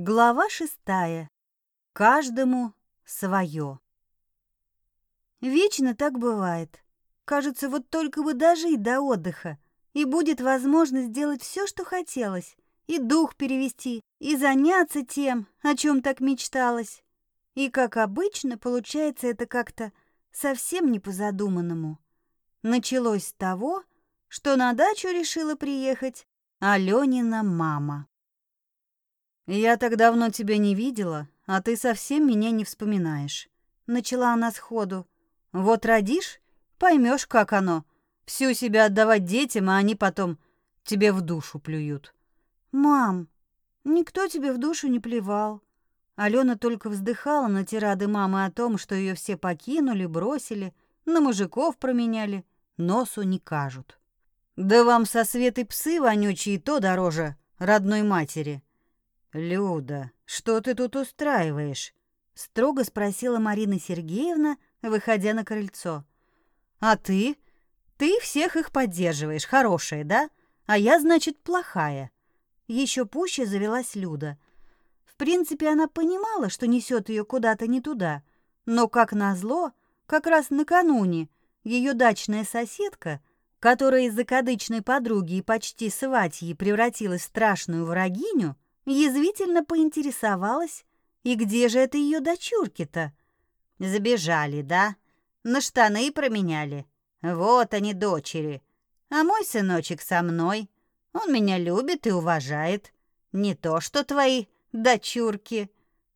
Глава шестая. Каждому свое. Вечно так бывает. Кажется, вот только бы дожить до отдыха, и будет возможность сделать все, что хотелось, и дух перевести, и заняться тем, о чем так мечталось. И, как обычно, получается это как-то совсем не по задуманному. Началось с того, что на дачу решила приехать Алёнина мама. «Я так давно тебя не видела, а ты совсем меня не вспоминаешь», — начала она сходу. «Вот родишь, поймешь, как оно. Всю себя отдавать детям, а они потом тебе в душу плюют». «Мам, никто тебе в душу не плевал». Алена только вздыхала на тирады мамы о том, что ее все покинули, бросили, на мужиков променяли, носу не кажут. «Да вам со Светой псы вонючие то дороже родной матери», «Люда, что ты тут устраиваешь?» — строго спросила Марина Сергеевна, выходя на крыльцо. «А ты? Ты всех их поддерживаешь, хорошая, да? А я, значит, плохая». Еще пуще завелась Люда. В принципе, она понимала, что несет ее куда-то не туда, но, как назло, как раз накануне ее дачная соседка, которая из закадычной подруги и почти сватьи превратилась в страшную врагиню, Язвительно поинтересовалась, и где же это ее дочурки-то? Забежали, да? На штаны променяли. Вот они, дочери. А мой сыночек со мной. Он меня любит и уважает. Не то, что твои дочурки.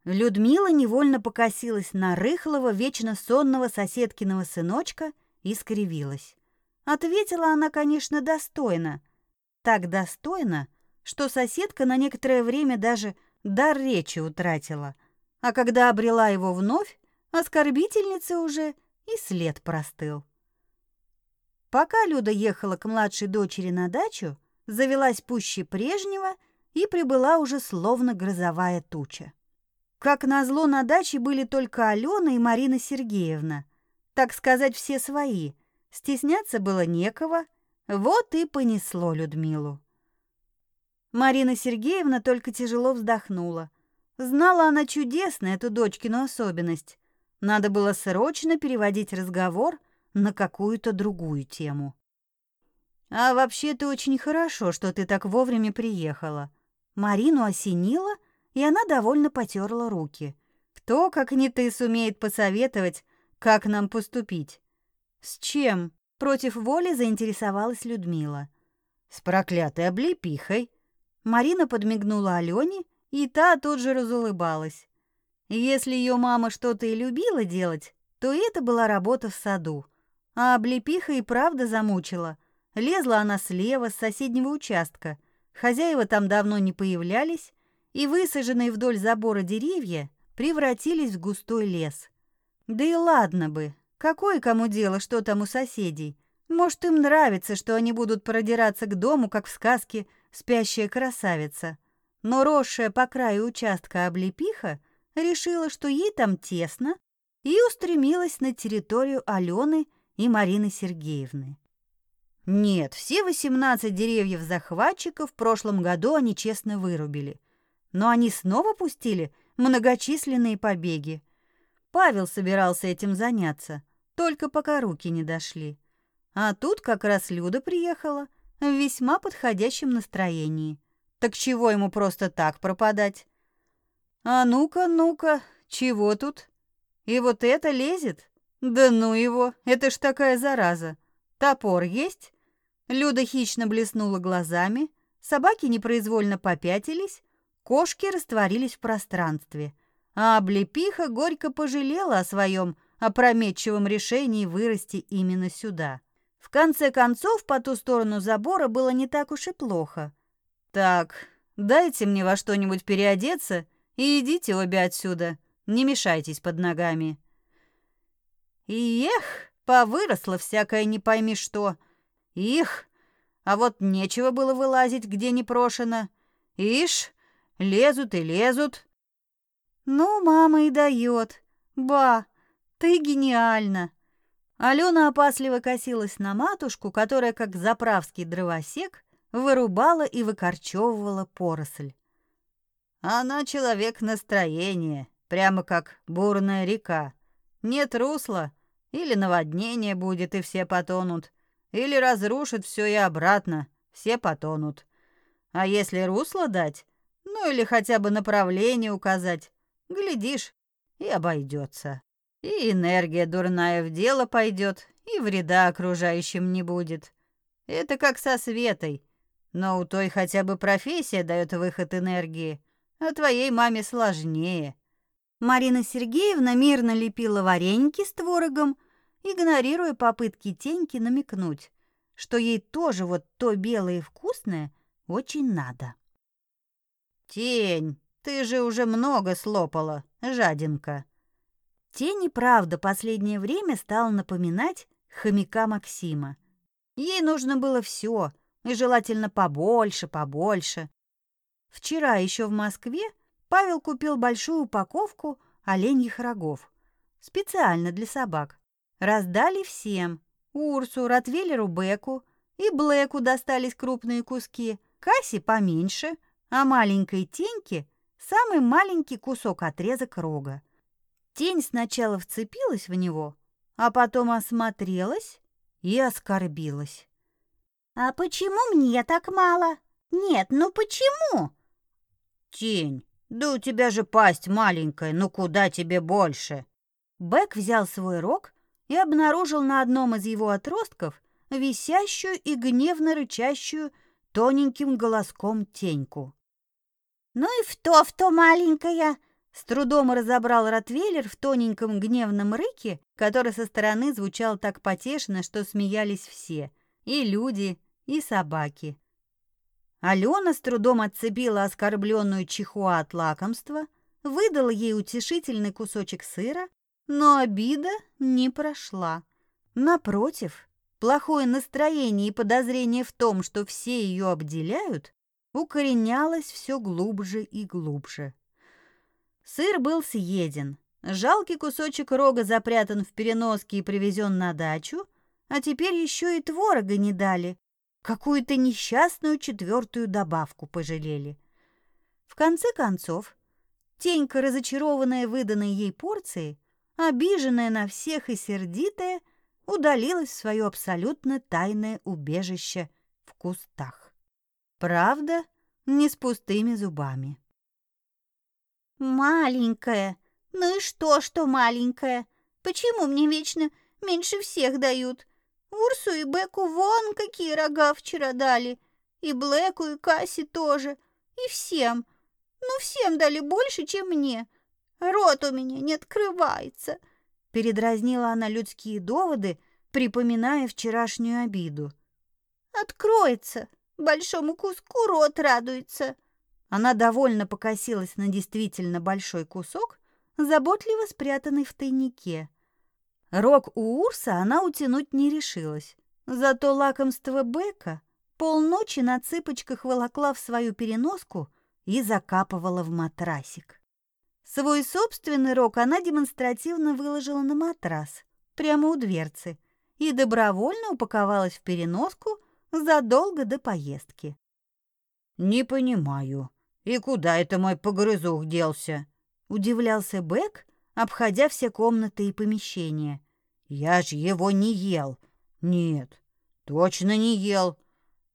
Людмила невольно покосилась на рыхлого, вечно сонного соседкиного сыночка и скривилась. Ответила она, конечно, достойно. Так достойно, что соседка на некоторое время даже дар речи утратила, а когда обрела его вновь, оскорбительница уже и след простыл. Пока Люда ехала к младшей дочери на дачу, завелась пуще прежнего и прибыла уже словно грозовая туча. Как назло, на даче были только Алена и Марина Сергеевна, так сказать, все свои. Стесняться было некого, вот и понесло Людмилу. Марина Сергеевна только тяжело вздохнула. Знала она чудесно эту дочкину особенность. Надо было срочно переводить разговор на какую-то другую тему. «А вообще-то очень хорошо, что ты так вовремя приехала». Марину осенило, и она довольно потерла руки. «Кто, как не ты, сумеет посоветовать, как нам поступить?» «С чем?» — против воли заинтересовалась Людмила. «С проклятой облепихой», Марина подмигнула Алёне, и та тут же разулыбалась. Если ее мама что-то и любила делать, то это была работа в саду. А облепиха и правда замучила. Лезла она слева, с соседнего участка. Хозяева там давно не появлялись, и высаженные вдоль забора деревья превратились в густой лес. Да и ладно бы, какое кому дело, что там у соседей. Может, им нравится, что они будут продираться к дому, как в сказке спящая красавица, но росшая по краю участка облепиха решила, что ей там тесно, и устремилась на территорию Алены и Марины Сергеевны. Нет, все 18 деревьев захватчиков в прошлом году они честно вырубили, но они снова пустили многочисленные побеги. Павел собирался этим заняться, только пока руки не дошли. А тут как раз Люда приехала — в весьма подходящем настроении. Так чего ему просто так пропадать? А ну-ка, ну-ка, чего тут? И вот это лезет? Да ну его, это ж такая зараза. Топор есть? Люда хищно блеснула глазами, собаки непроизвольно попятились, кошки растворились в пространстве, а облепиха горько пожалела о своем опрометчивом решении вырасти именно сюда. В конце концов, по ту сторону забора было не так уж и плохо. Так, дайте мне во что-нибудь переодеться и идите обе отсюда. Не мешайтесь под ногами. И эх, повыросло всякое не пойми что. Их, а вот нечего было вылазить, где не прошено. Ишь, лезут и лезут. Ну, мама и дает. Ба, ты гениальна. Алена опасливо косилась на матушку, которая, как заправский дровосек, вырубала и выкорчевывала поросль. Она человек настроения, прямо как бурная река. Нет русла, или наводнение будет, и все потонут, или разрушит все и обратно, все потонут. А если русло дать, ну или хотя бы направление указать, глядишь, и обойдется. И энергия дурная в дело пойдет, и вреда окружающим не будет. Это как со Светой, но у той хотя бы профессия дает выход энергии, а твоей маме сложнее. Марина Сергеевна мирно лепила вареники с творогом, игнорируя попытки Теньки намекнуть, что ей тоже вот то белое и вкусное очень надо. «Тень, ты же уже много слопала, жадинка!» Тень и правда последнее время стала напоминать хомяка Максима. Ей нужно было все, и желательно побольше, побольше. Вчера еще в Москве Павел купил большую упаковку оленьих рогов. Специально для собак. Раздали всем. Урсу, Ротвейлеру Беку и Блэку достались крупные куски, Касси поменьше, а маленькой Теньке самый маленький кусок отрезок рога. Тень сначала вцепилась в него, а потом осмотрелась и оскорбилась. «А почему мне так мало? Нет, ну почему?» «Тень, да у тебя же пасть маленькая, ну куда тебе больше?» Бэк взял свой рог и обнаружил на одном из его отростков висящую и гневно рычащую тоненьким голоском теньку. «Ну и в то, в то маленькая!» С трудом разобрал Ротвейлер в тоненьком гневном рыке, который со стороны звучал так потешно, что смеялись все — и люди, и собаки. Алена с трудом отцепила оскорбленную чихуа от лакомства, выдала ей утешительный кусочек сыра, но обида не прошла. Напротив, плохое настроение и подозрение в том, что все ее обделяют, укоренялось все глубже и глубже. Сыр был съеден, жалкий кусочек рога запрятан в переноске и привезен на дачу, а теперь еще и творога не дали, Какую-то несчастную четвертую добавку пожалели. В конце концов, Тенька, разочарованная выданной ей порцией, обиженная на всех и сердитая, удалилась в свое абсолютно тайное убежище в кустах. Правда, не с пустыми зубами. «Маленькая! Ну и что, что маленькая? Почему мне вечно меньше всех дают? Урсу и Беку вон какие рога вчера дали. И Блэку, и Касси тоже. И всем. Ну, всем дали больше, чем мне. Рот у меня не открывается. Передразнила она людские доводы, припоминая вчерашнюю обиду. Откроется. Большому куску рот радуется. Она довольно покосилась на действительно большой кусок, заботливо спрятанный в тайнике. Рог у Урса она утянуть не решилась. Зато лакомство Бека полночи на цыпочках волокла в свою переноску и закапывала в матрасик. Свой собственный рог она демонстративно выложила на матрас, прямо у дверцы, и добровольно упаковалась в переноску задолго до поездки. «Не понимаю, и куда это мой погрызух делся?» — удивлялся Бек, обходя все комнаты и помещения. «Я ж его не ел. Нет, точно не ел.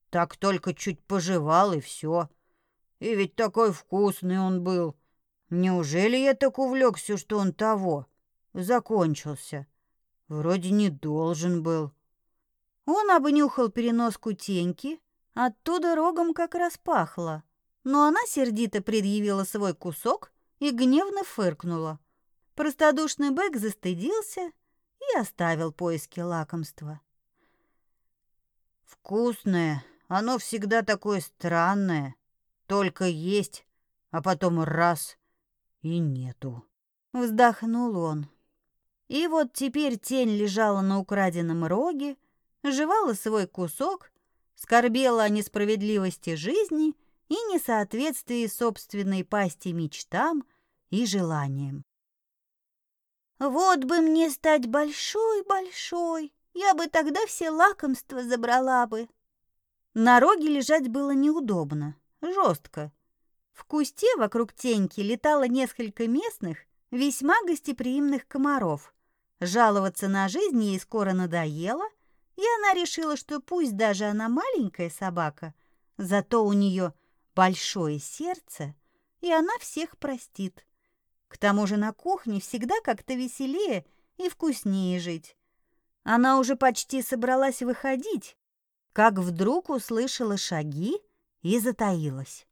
Так только чуть пожевал и все. И ведь такой вкусный он был. Неужели я так увлекся, что он того? Закончился. Вроде не должен был». Он обнюхал переноску теньки, оттуда рогом как раз пахло. Но она сердито предъявила свой кусок и гневно фыркнула. Простодушный Бэк застыдился и оставил поиски лакомства. «Вкусное, оно всегда такое странное. Только есть, а потом раз — и нету». Вздохнул он. И вот теперь тень лежала на украденном роге, жевала свой кусок, скорбела о несправедливости жизни и несоответствии собственной пасти мечтам и желаниям. Вот бы мне стать большой-большой, я бы тогда все лакомства забрала бы. На роге лежать было неудобно, жестко. В кусте вокруг теньки летало несколько местных, весьма гостеприимных комаров. Жаловаться на жизнь ей скоро надоело, и она решила, что пусть даже она маленькая собака, зато у нее большое сердце, и она всех простит. К тому же на кухне всегда как-то веселее и вкуснее жить. Она уже почти собралась выходить, как вдруг услышала шаги и затаилась.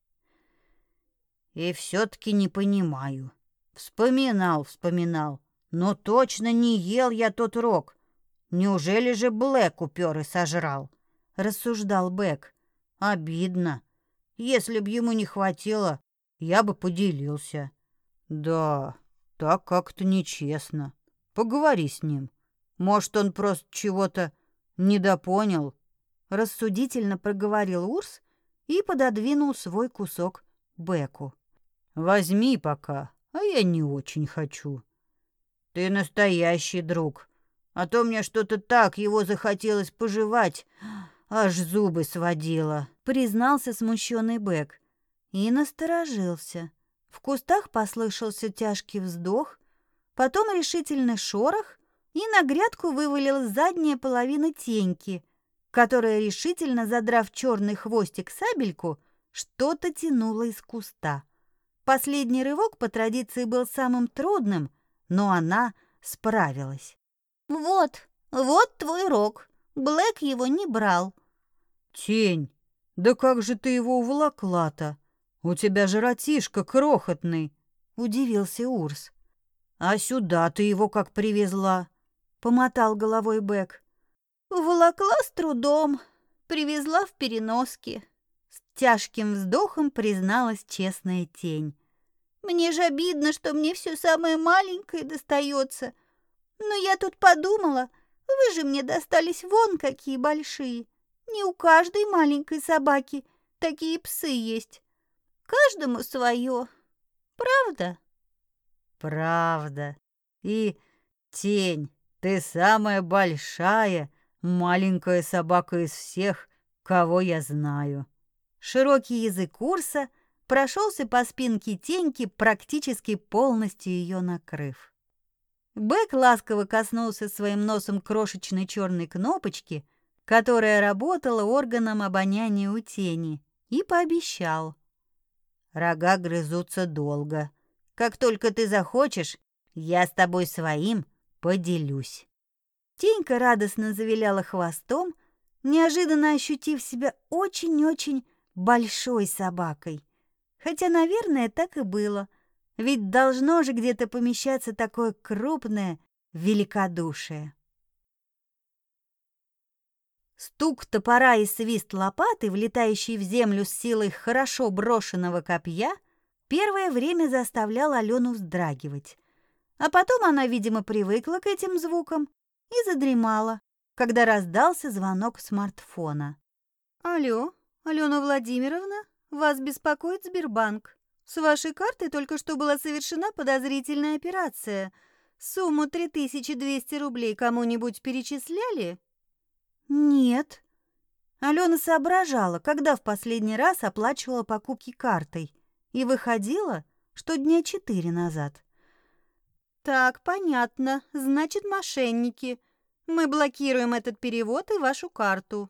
И все-таки не понимаю. Вспоминал, вспоминал, но точно не ел я тот рог. Неужели же Блэк упер и сожрал? Рассуждал Бэк. Обидно. Если б ему не хватило, я бы поделился. Да, так как-то нечестно. Поговори с ним. Может, он просто чего-то недопонял. Рассудительно проговорил Урс и пододвинул свой кусок Беку. Возьми пока, а я не очень хочу. Ты настоящий друг, а то мне что-то так его захотелось пожевать, аж зубы сводило, признался смущенный Бек и насторожился. В кустах послышался тяжкий вздох, потом решительный шорох, и на грядку вывалилась задняя половина теньки, которая, решительно задрав черный хвостик сабельку, что-то тянула из куста. Последний рывок по традиции был самым трудным, но она справилась. «Вот, вот твой рог. Блэк его не брал». «Тень, да как же ты его уволокла-то? У тебя же ротишка крохотный», — удивился Урс. «А сюда ты его как привезла?» — помотал головой Бэк. «Волокла с трудом, привезла в переноске», с тяжким вздохом призналась честная тень. «Мне же обидно, что мне все самое маленькое достается. Но я тут подумала, вы же мне достались вон какие большие. Не у каждой маленькой собаки такие псы есть. Каждому свое. Правда?» «Правда. И, тень, ты самая большая, маленькая собака из всех, кого я знаю». Широкий язык курса прошелся по спинке теньки, практически полностью ее накрыв. Бэк ласково коснулся своим носом крошечной черной кнопочки, которая работала органом обоняния у тени, и пообещал. «Рога грызутся долго. Как только ты захочешь, я с тобой своим поделюсь». Тенька радостно завиляла хвостом, неожиданно ощутив себя очень-очень большой собакой. Хотя, наверное, так и было. Ведь должно же где-то помещаться такое крупное великодушие. Стук топора и свист лопаты, влетающий в землю с силой хорошо брошенного копья, первое время заставлял Алену вздрагивать. А потом она, видимо, привыкла к этим звукам и задремала, когда раздался звонок смартфона. «Алло, Алена Владимировна, вас беспокоит Сбербанк. С вашей картой только что была совершена подозрительная операция. Сумму 3200 рублей кому-нибудь перечисляли? Нет. Алена соображала, когда в последний раз оплачивала покупки картой, и выходила, что дня четыре назад. Так, понятно. Значит, мошенники. Мы блокируем этот перевод и вашу карту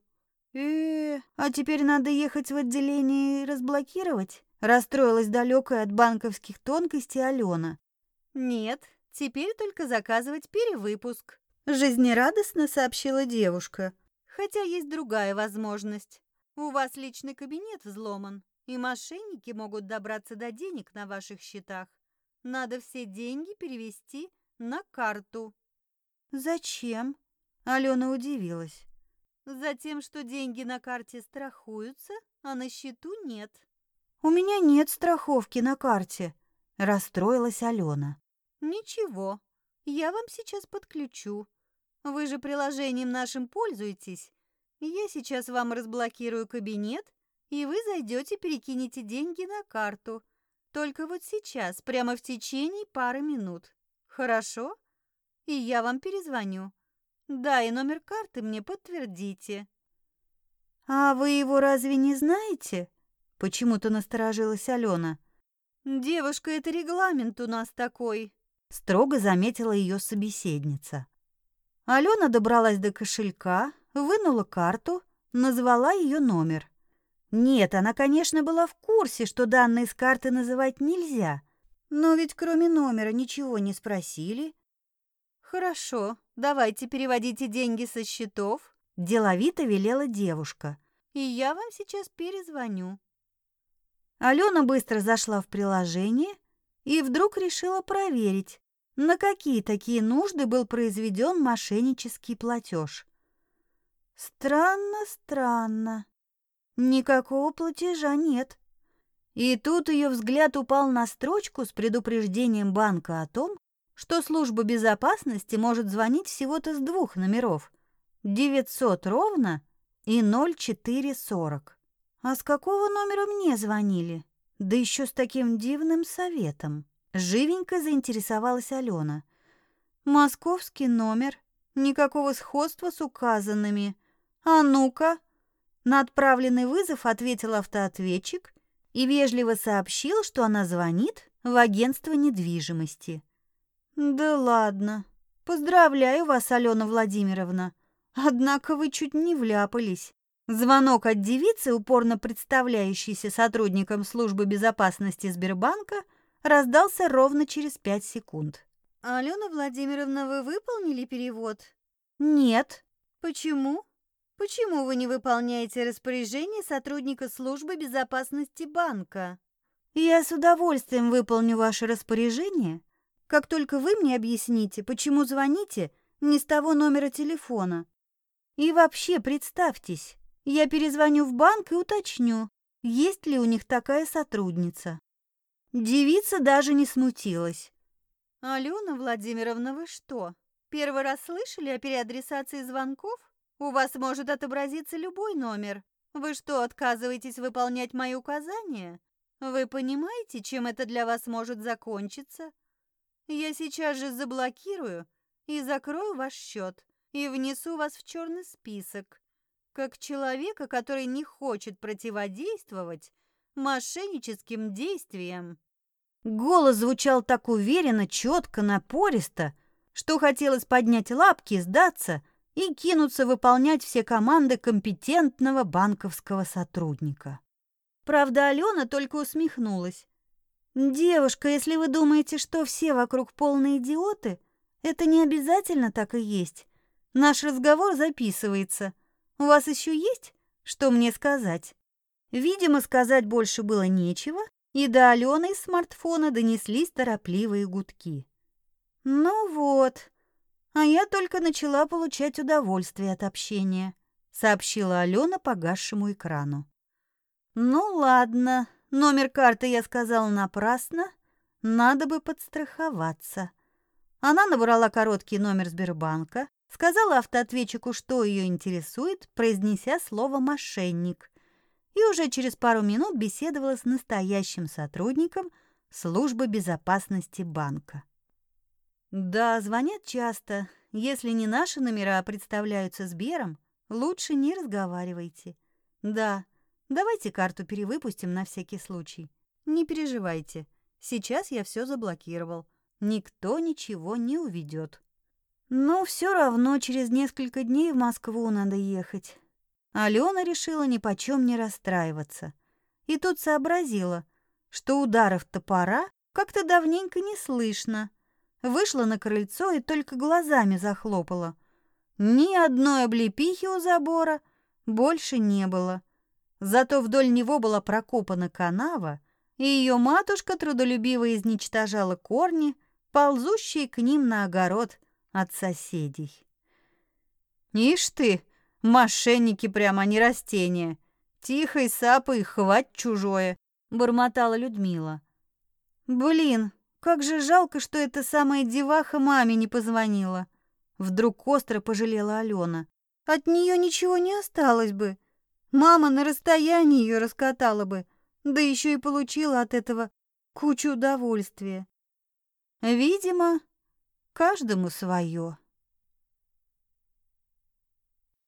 э а теперь надо ехать в отделение и разблокировать?» Расстроилась далекая от банковских тонкостей Алена. «Нет, теперь только заказывать перевыпуск», — жизнерадостно сообщила девушка. «Хотя есть другая возможность. У вас личный кабинет взломан, и мошенники могут добраться до денег на ваших счетах. Надо все деньги перевести на карту». «Зачем?» Алена удивилась. Затем, что деньги на карте страхуются, а на счету нет. У меня нет страховки на карте, расстроилась Алена. Ничего, я вам сейчас подключу. Вы же приложением нашим пользуетесь. Я сейчас вам разблокирую кабинет, и вы зайдете перекинете деньги на карту. Только вот сейчас, прямо в течение пары минут. Хорошо? И я вам перезвоню. Да, и номер карты мне подтвердите. А вы его разве не знаете? Почему-то насторожилась Алена. «Девушка, это регламент у нас такой», — строго заметила ее собеседница. Алена добралась до кошелька, вынула карту, назвала ее номер. Нет, она, конечно, была в курсе, что данные с карты называть нельзя, но ведь кроме номера ничего не спросили. «Хорошо, давайте переводите деньги со счетов», — деловито велела девушка. «И я вам сейчас перезвоню». Алена быстро зашла в приложение и вдруг решила проверить, на какие такие нужды был произведен мошеннический платеж. Странно, странно. Никакого платежа нет. И тут ее взгляд упал на строчку с предупреждением банка о том, что служба безопасности может звонить всего-то с двух номеров – 900 ровно и 0440. А с какого номера мне звонили? Да еще с таким дивным советом. Живенько заинтересовалась Алена. Московский номер, никакого сходства с указанными. А ну-ка. На отправленный вызов ответил автоответчик и вежливо сообщил, что она звонит в агентство недвижимости. Да ладно. Поздравляю вас, Алена Владимировна. Однако вы чуть не вляпались. Звонок от девицы, упорно представляющейся сотрудником службы безопасности Сбербанка, раздался ровно через пять секунд. «Алена Владимировна, вы выполнили перевод?» «Нет». «Почему? Почему вы не выполняете распоряжение сотрудника службы безопасности банка?» «Я с удовольствием выполню ваше распоряжение, как только вы мне объясните, почему звоните не с того номера телефона. И вообще представьтесь, я перезвоню в банк и уточню, есть ли у них такая сотрудница». Девица даже не смутилась. «Алена Владимировна, вы что, первый раз слышали о переадресации звонков? У вас может отобразиться любой номер. Вы что, отказываетесь выполнять мои указания? Вы понимаете, чем это для вас может закончиться? Я сейчас же заблокирую и закрою ваш счет и внесу вас в черный список, как человека, который не хочет противодействовать мошенническим действиям. Голос звучал так уверенно, четко, напористо, что хотелось поднять лапки, сдаться и кинуться выполнять все команды компетентного банковского сотрудника. Правда, Алена только усмехнулась. «Девушка, если вы думаете, что все вокруг полные идиоты, это не обязательно так и есть. Наш разговор записывается. У вас еще есть, что мне сказать?» Видимо, сказать больше было нечего, и до Алены из смартфона донеслись торопливые гудки. «Ну вот, а я только начала получать удовольствие от общения», сообщила Алена погасшему экрану. «Ну ладно, номер карты я сказала напрасно, надо бы подстраховаться». Она набрала короткий номер Сбербанка, сказала автоответчику, что ее интересует, произнеся слово «мошенник», и уже через пару минут беседовала с настоящим сотрудником службы безопасности банка. Да, звонят часто. Если не наши номера представляются Сбером, лучше не разговаривайте. Да, давайте карту перевыпустим на всякий случай. Не переживайте, сейчас я все заблокировал. Никто ничего не уведет. Но все равно через несколько дней в Москву надо ехать. Алена решила ни почем не расстраиваться. И тут сообразила, что ударов топора как-то давненько не слышно. Вышла на крыльцо и только глазами захлопала. Ни одной облепихи у забора больше не было. Зато вдоль него была прокопана канава, и ее матушка трудолюбиво изничтожала корни, ползущие к ним на огород от соседей. «Ишь ты!» Мошенники прямо, а не растения. Тихо и сапой, хвать чужое, бормотала Людмила. Блин, как же жалко, что эта самая деваха маме не позвонила. Вдруг остро пожалела Алена. От нее ничего не осталось бы. Мама на расстоянии ее раскатала бы, да еще и получила от этого кучу удовольствия. Видимо, каждому свое.